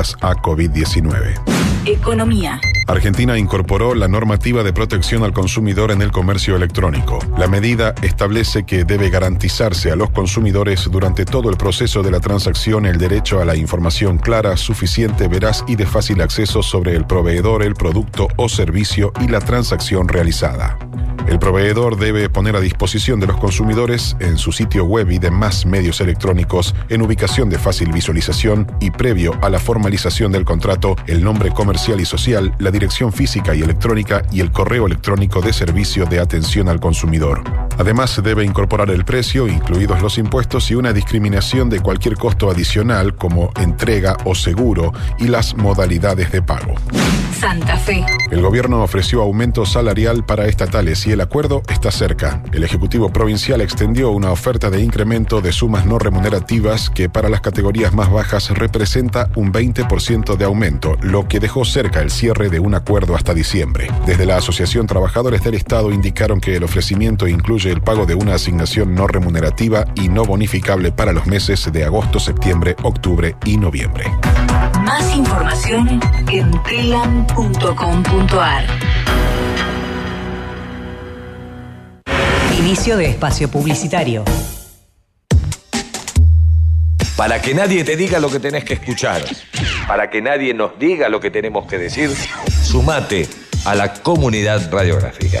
asociadas a COVID-19. Economía. Argentina incorporó la normativa de protección al consumidor en el comercio electrónico. La medida establece que debe garantizarse a los consumidores durante todo el proceso de la transacción el derecho a la información clara, suficiente, veraz y de fácil acceso sobre el proveedor, el producto o servicio y la transacción realizada. El proveedor debe poner a disposición de los consumidores en su sitio web y demás medios electrónicos en ubicación de fácil visualización y previo a la del contrato el nombre comercial y social, la dirección física y electrónica y el correo electrónico de servicio de atención al consumidor. Además, se debe incorporar el precio, incluidos los impuestos y una discriminación de cualquier costo adicional como entrega o seguro y las modalidades de pago. Santa Fe. El gobierno ofreció aumento salarial para estatales y el acuerdo está cerca. El Ejecutivo Provincial extendió una oferta de incremento de sumas no remunerativas que para las categorías más bajas representa un 20% de aumento, lo que dejó cerca el cierre de un acuerdo hasta diciembre. Desde la Asociación Trabajadores del Estado indicaron que el ofrecimiento incluye el pago de una asignación no remunerativa y no bonificable para los meses de agosto, septiembre, octubre y noviembre. Más información en telam.com.ar. Inicio de espacio publicitario. Para que nadie te diga lo que tenés que escuchar, para que nadie nos diga lo que tenemos que decir, sumate a la comunidad radiográfica.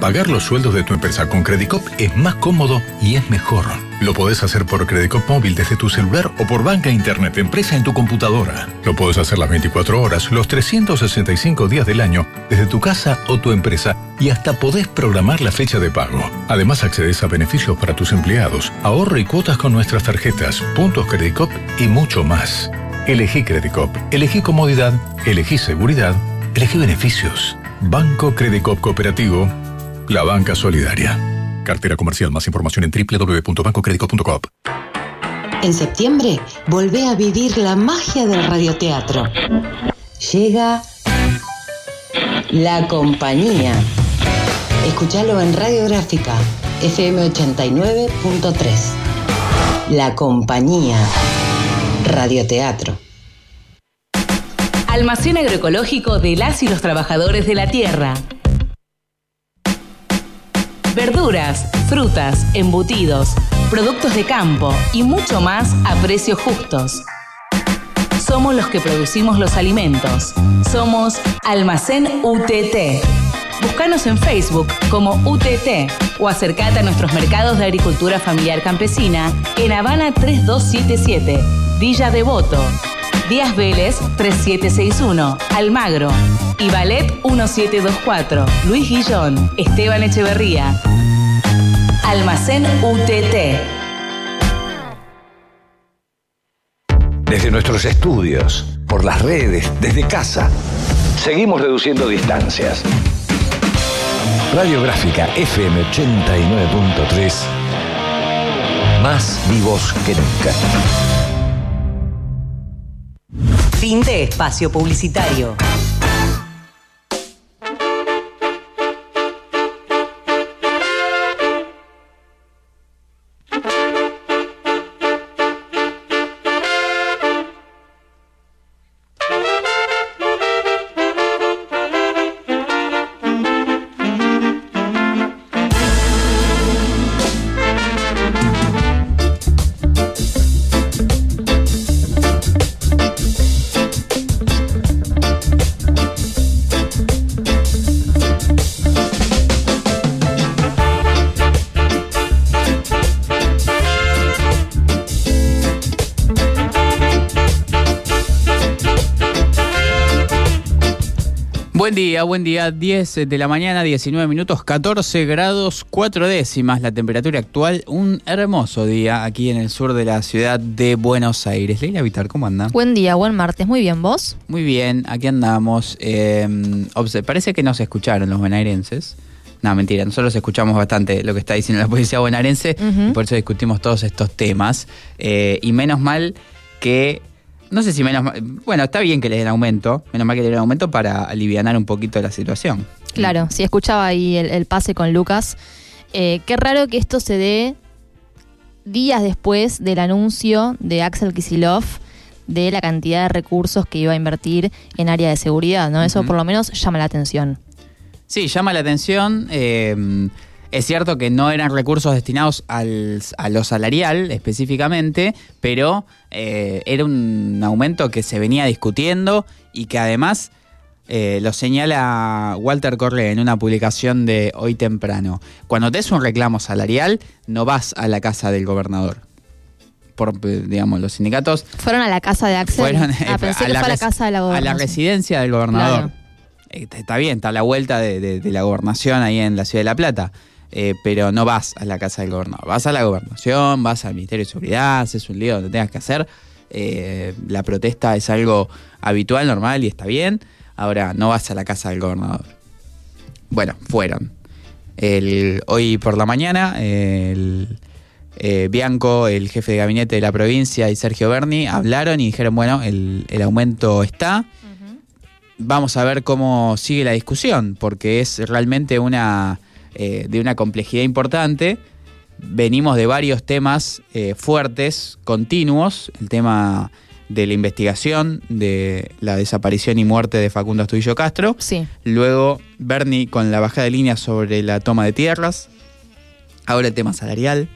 Pagar los sueldos de tu empresa con Credicop es más cómodo y es mejor. Lo podés hacer por Credicop móvil desde tu celular o por banca internet empresa en tu computadora. Lo podés hacer las 24 horas, los 365 días del año, desde tu casa o tu empresa y hasta podés programar la fecha de pago. Además accedes a beneficios para tus empleados, ahorro y cuotas con nuestras tarjetas, puntos Credicop y mucho más. Elegí Credicop, elegí comodidad, elegí seguridad, elegí beneficios. Banco Credicop Cooperativo, la banca solidaria. Cartera comercial. Más información en www.bancocredico.com. En septiembre, volvé a vivir la magia del radioteatro. Llega La Compañía. Escuchalo en Radiográfica, FM 89.3. La Compañía. Radioteatro. Almacén agroecológico de las y los trabajadores de la tierra. Verduras, frutas, embutidos, productos de campo y mucho más a precios justos. Somos los que producimos los alimentos. Somos Almacén UTT. Búscanos en Facebook como UTT o acercate a nuestros mercados de agricultura familiar campesina en Habana 3277, Villa Devoto, Díaz Vélez 3761, Almagro y Ballet 1724, Luis Guillón, Esteban Echeverría. Almacén UTT. Desde nuestros estudios, por las redes, desde casa, seguimos reduciendo distancias. Radiográfica FM 89.3, más vivos que nunca. Fin de espacio publicitario. Buen día, buen día. 10 de la mañana, 19 minutos, 14 grados, 4 décimas la temperatura actual. Un hermoso día aquí en el sur de la ciudad de Buenos Aires. Leila Vitar, ¿cómo anda? Buen día, buen martes. Muy bien, ¿vos? Muy bien, aquí andamos. Eh, parece que nos escucharon los bonaerenses. No, mentira, nosotros escuchamos bastante lo que está diciendo la policía bonaerense y por eso discutimos todos estos temas. Eh, y menos mal que, no sé si menos mal, bueno, está bien que le den aumento, menos mal que le den aumento para alivianar un poquito la situación. Claro, sí, escuchaba ahí el, el pase con Lucas. Eh, qué raro que esto se dé días después del anuncio de Axel Kisilov de la cantidad de recursos que iba a invertir en área de seguridad, ¿no? Eso por lo menos llama la atención. Sí, llama la atención. eh, es cierto que no eran recursos destinados al, a lo salarial específicamente, pero eh, era un aumento que se venía discutiendo y que además eh, lo señala Walter Correa en una publicación de hoy temprano. Cuando te es un reclamo salarial, no vas a la casa del gobernador. Por, digamos, los sindicatos ¿Fueron a la casa de Axel? fueron ah, eh, pensé que fue a la casa de la a la residencia del gobernador. Claro. Eh, Está bien, está a la vuelta de, de- de la gobernación ahí en la ciudad de La Plata. Eh, pero no vas a la casa del gobernador. Vas a la gobernación, vas al Ministerio de Seguridad, haces un lío donde tengas que hacer. Eh, la protesta es algo habitual, normal y está bien. Ahora, no vas a la casa del gobernador. Bueno, fueron. El- hoy por la mañana, el, eh, Bianco, el jefe de gabinete de la provincia, y Sergio Berni hablaron y dijeron, bueno, el, el aumento está. Vamos a ver cómo sigue la discusión, porque es realmente una eh, de una complejidad importante. Venimos de varios temas eh, fuertes, continuos, el tema de la investigación de la desaparición y muerte de Facundo Astudillo Castro. Sí. Luego Bernie con la bajada de línea sobre la toma de tierras. Ahora el tema salarial.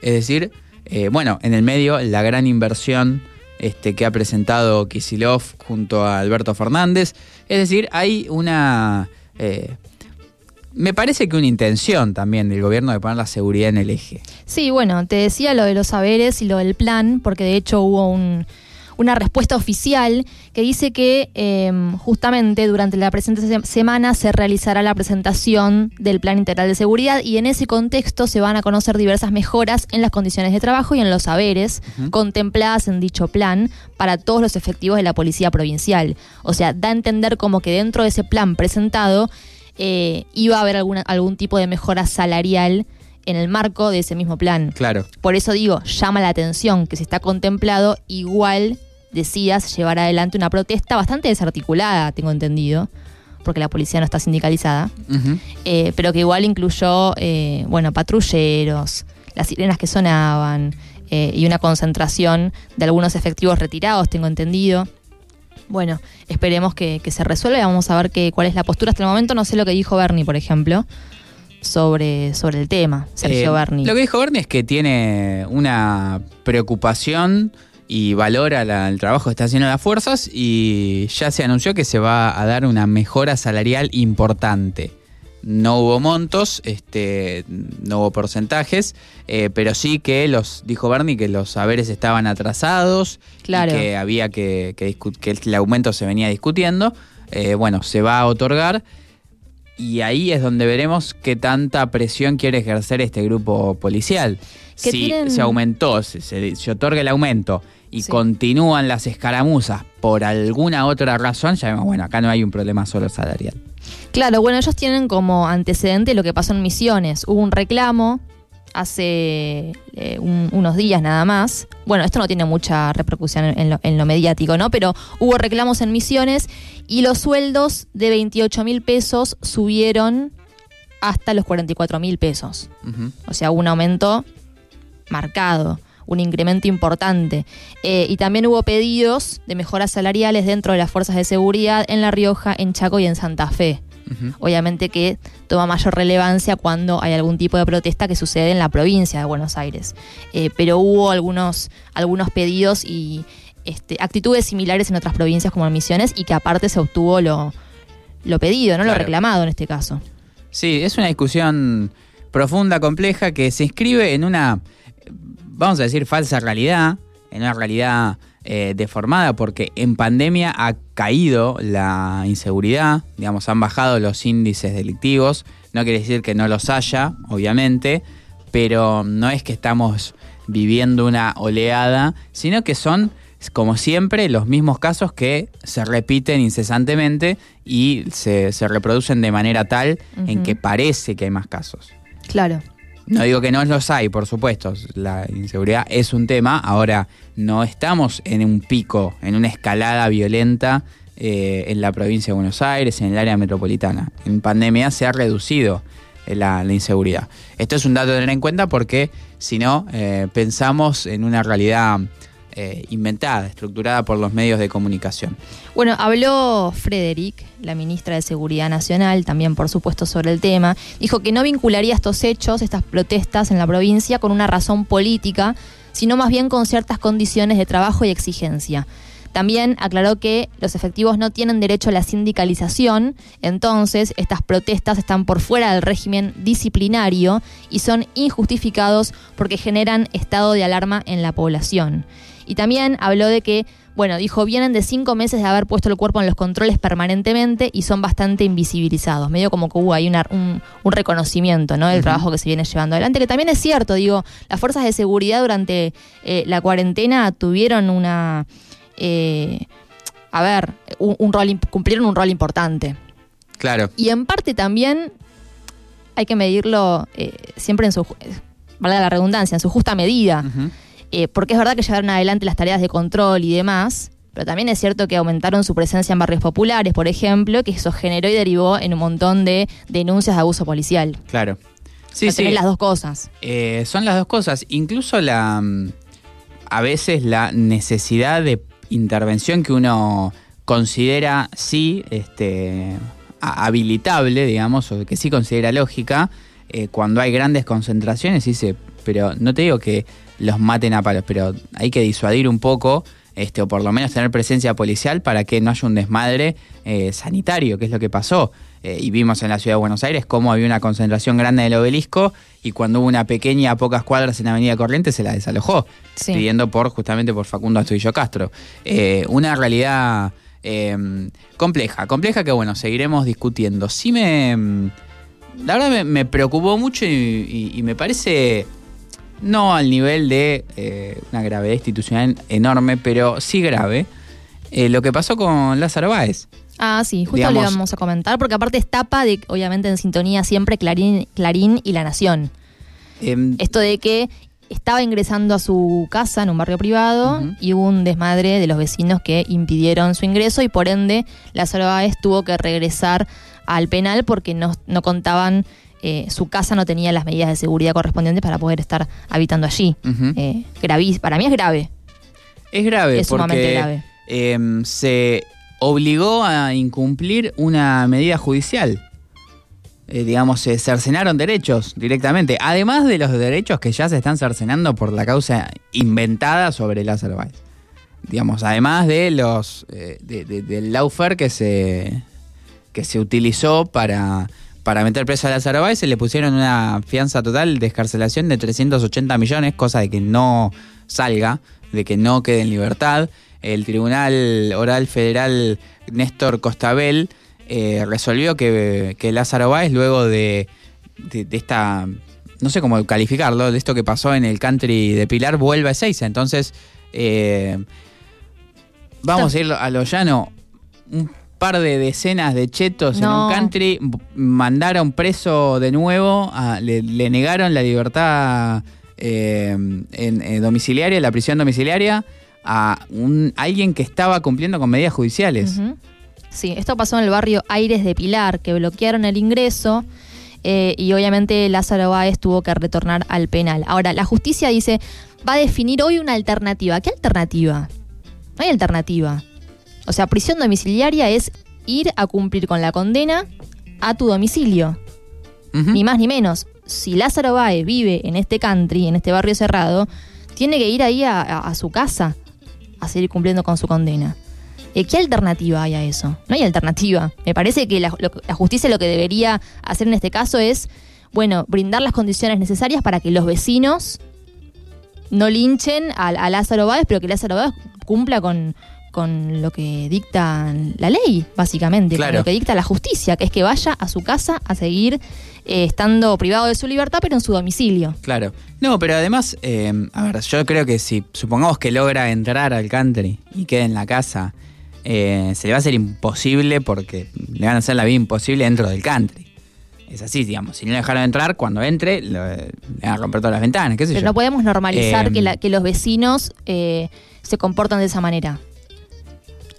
Es decir, eh, bueno, en el medio la gran inversión este, que ha presentado Kisilov junto a Alberto Fernández. Es decir, hay una... eh, me parece que una intención también del gobierno de poner la seguridad en el eje. Sí, bueno, te decía lo de los saberes y lo del plan, porque de hecho hubo un- una respuesta oficial que dice que eh, justamente durante la presente se- semana se realizará la presentación del Plan Integral de Seguridad y en ese contexto se van a conocer diversas mejoras en las condiciones de trabajo y en los saberes contempladas en dicho plan para todos los efectivos de la Policía Provincial. O sea, da a entender como que dentro de ese plan presentado eh, iba a haber alguna, algún tipo de mejora salarial en el marco de ese mismo plan. Claro. Por eso digo, llama la atención que si está contemplado, igual decidas llevar adelante una protesta bastante desarticulada, tengo entendido, porque la policía no está sindicalizada, eh, pero que igual incluyó, eh, bueno, patrulleros, las sirenas que sonaban eh, y una concentración de algunos efectivos retirados, tengo entendido. Bueno, esperemos que, que se resuelva y vamos a ver qué, cuál es la postura. Hasta el momento no sé lo que dijo Bernie, por ejemplo, sobre, sobre el tema, Sergio Eh, Bernie. Lo que dijo Bernie es que tiene una preocupación y valora la- el trabajo que está haciendo las fuerzas y ya se anunció que se va a dar una mejora salarial importante. No hubo montos, este, no hubo porcentajes, eh, pero sí que los, dijo Bernie, que los saberes estaban atrasados Claro. y que había que, que, que el aumento se venía discutiendo. Eh, bueno, se va a otorgar y ahí es donde veremos qué tanta presión quiere ejercer este grupo policial. Si tienen- se aumentó, si se, se otorga el aumento y Sí. continúan las escaramuzas por alguna otra razón, ya vemos, bueno, acá no hay un problema solo salarial. Claro, bueno, ellos tienen como antecedente lo que pasó en Misiones. Hubo un reclamo hace eh, un- unos días nada más. Bueno, esto no tiene mucha repercusión en, lo, en lo mediático, ¿no? Pero hubo reclamos en Misiones y los sueldos de 28 mil pesos subieron hasta los 44 mil pesos. O sea, hubo un aumento marcado, un incremento importante. Eh, y también hubo pedidos de mejoras salariales dentro de las fuerzas de seguridad en La Rioja, en Chaco y en Santa Fe. Obviamente que toma mayor relevancia cuando hay algún tipo de protesta que sucede en la provincia de Buenos Aires. Eh, pero hubo algunos, algunos pedidos y este, actitudes similares en otras provincias como en Misiones y que aparte se obtuvo lo, lo pedido, no lo reclamado en este caso. Sí, es una discusión profunda, compleja, que se inscribe en una, vamos a decir, falsa realidad, en una realidad eh, deformada porque en pandemia ha caído la inseguridad, digamos, han bajado los índices delictivos. No quiere decir que no los haya, obviamente, pero no es que estamos viviendo una oleada, sino que son, como siempre, los mismos casos que se repiten incesantemente y se, se reproducen de manera tal en que parece que hay más casos. Claro. No digo que no los hay, por supuesto. La inseguridad es un tema. Ahora, no estamos en un pico, en una escalada violenta eh, en la provincia de Buenos Aires, en el área metropolitana. En pandemia se ha reducido la, la inseguridad. Esto es un dato a tener en cuenta porque, si no, eh, pensamos en una realidad eh, inventada, estructurada por los medios de comunicación. Bueno, habló Frederick, la ministra de Seguridad Nacional, también por supuesto sobre el tema. Dijo que no vincularía estos hechos, estas protestas en la provincia, con una razón política, sino más bien con ciertas condiciones de trabajo y exigencia. También aclaró que los efectivos no tienen derecho a la sindicalización, entonces estas protestas están por fuera del régimen disciplinario y son injustificados porque generan estado de alarma en la población. Y también habló de que, bueno, dijo, vienen de cinco meses de haber puesto el cuerpo en los controles permanentemente y son bastante invisibilizados. Medio como que hubo ahí una- un, un reconocimiento ¿no? del trabajo que se viene llevando adelante, que también es cierto, digo, las fuerzas de seguridad durante eh, la cuarentena tuvieron una... eh, a ver, un, un rol, cumplieron un rol importante. Claro. Y en parte también hay que medirlo eh, siempre en su, valga la redundancia, en su justa medida. Eh, porque es verdad que llevaron adelante las tareas de control y demás, pero también es cierto que aumentaron su presencia en barrios populares, por ejemplo, que eso generó y derivó en un montón de denuncias de abuso policial. Claro. Sí, O sea, sí. tenés las dos cosas. Eh, son las dos cosas. Incluso la mm, a veces la necesidad de intervención que uno considera sí este, habilitable, digamos, o que sí considera lógica, eh, cuando hay grandes concentraciones, dice, pero no te digo que los maten a palos, pero hay que disuadir un poco. Este, o por lo menos tener presencia policial para que no haya un desmadre eh, sanitario, que es lo que pasó. Eh, y vimos en la ciudad de Buenos Aires cómo había una concentración grande del obelisco y cuando hubo una pequeña a pocas cuadras en Avenida Corrientes se la desalojó, Sí. pidiendo por justamente por Facundo Astudillo Castro. Eh, una realidad compleja, compleja que bueno, seguiremos discutiendo. Sí me... mm, La verdad me, me preocupó mucho y, y- y me parece no al nivel de eh, una gravedad institucional enorme, pero sí grave, eh, lo que pasó con Lázaro Báez. Ah, sí, justo Digamos- le vamos a comentar, porque aparte es tapa de, obviamente en sintonía siempre Clarín, Clarín y La Nación. Em, Esto de que estaba ingresando a su casa en un barrio privado y hubo un desmadre de los vecinos que impidieron su ingreso y por ende Lázaro Báez tuvo que regresar al penal porque no, no contaban, eh, su casa no tenía las medidas de seguridad correspondientes para poder estar habitando allí. Eh, gravis- para mí es grave. Es grave Es sumamente porque grave. em, se obligó a incumplir una medida judicial. Eh, digamos, se cercenaron derechos directamente, además de los derechos que ya se están cercenando por la causa inventada sobre Lázaro Báez. Digamos, además de los de- de- del lawfare que se que se utilizó para, para meter preso a Lázaro Báez, se le pusieron una fianza total de escarcelación de 380 millones, cosa de que no salga, de que no quede en libertad. El Tribunal Oral Federal Néstor Costabel eh, resolvió que, que Lázaro Báez, luego de, de- de esta, no sé cómo calificarlo, de esto que pasó en el country de Pilar, vuelve a Ezeiza. Entonces, eh, vamos a ir a lo llano. Un par de decenas de chetos No. en un country mandaron preso de nuevo, a- le, le negaron la libertad eh, en, en domiciliaria, la prisión domiciliaria, a un, alguien que estaba cumpliendo con medidas judiciales. Sí, esto pasó en el barrio Aires de Pilar, que bloquearon el ingreso eh, y obviamente Lázaro Báez tuvo que retornar al penal. Ahora, la justicia dice, va a definir hoy una alternativa. ¿Qué alternativa? No hay alternativa. O sea, prisión domiciliaria es ir a cumplir con la condena a tu domicilio. Ni más ni menos. Si Lázaro Báez vive en este country, en este barrio cerrado, tiene que ir ahí a, a- a su casa a seguir cumpliendo con su condena. Eh, ¿Qué alternativa hay a eso? No hay alternativa. Me parece que la, lo- la justicia lo que debería hacer en este caso es, bueno, brindar las condiciones necesarias para que los vecinos no linchen a, a Lázaro Báez, pero que Lázaro Báez cumpla con, con lo que dicta la ley, básicamente, Claro. con lo que dicta la justicia, que es que vaya a su casa a seguir eh, estando privado de su libertad, pero en su domicilio. Claro. No, pero además, eh, a ver, yo creo que si supongamos que logra entrar al country y queda en la casa, eh, se le va a hacer imposible porque le van a hacer la vida imposible dentro del country. Es así, digamos. Si no dejaron entrar, cuando entre, lo- le van a romper todas las ventanas, qué sé Pero yo. no podemos normalizar que, la- que los vecinos eh, se comportan de esa manera.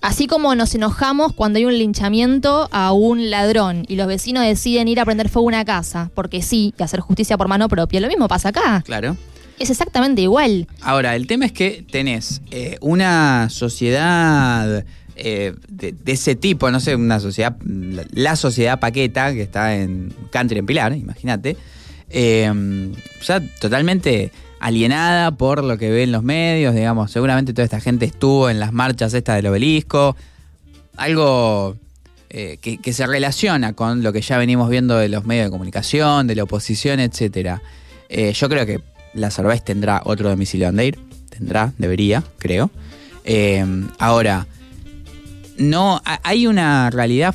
Así como nos enojamos cuando hay un linchamiento a un ladrón y los vecinos deciden ir a prender fuego a una casa, porque sí, y hacer justicia por mano propia. Lo mismo pasa acá. Claro. Es exactamente igual. Ahora, el tema es que tenés eh, una sociedad eh, de, de ese tipo, no sé, una sociedad, la, la sociedad paqueta que está en Country en Pilar, imagínate, eh, ya totalmente alienada por lo que ve en los medios, digamos, seguramente toda esta gente estuvo en las marchas estas del obelisco, algo eh, que, se relaciona con lo que ya venimos viendo de los medios de comunicación, de la oposición, etcétera. Eh, yo creo que la Cervez tendrá otro domicilio donde ir, tendrá, debería, creo. Eh, ahora, no, ha- hay una realidad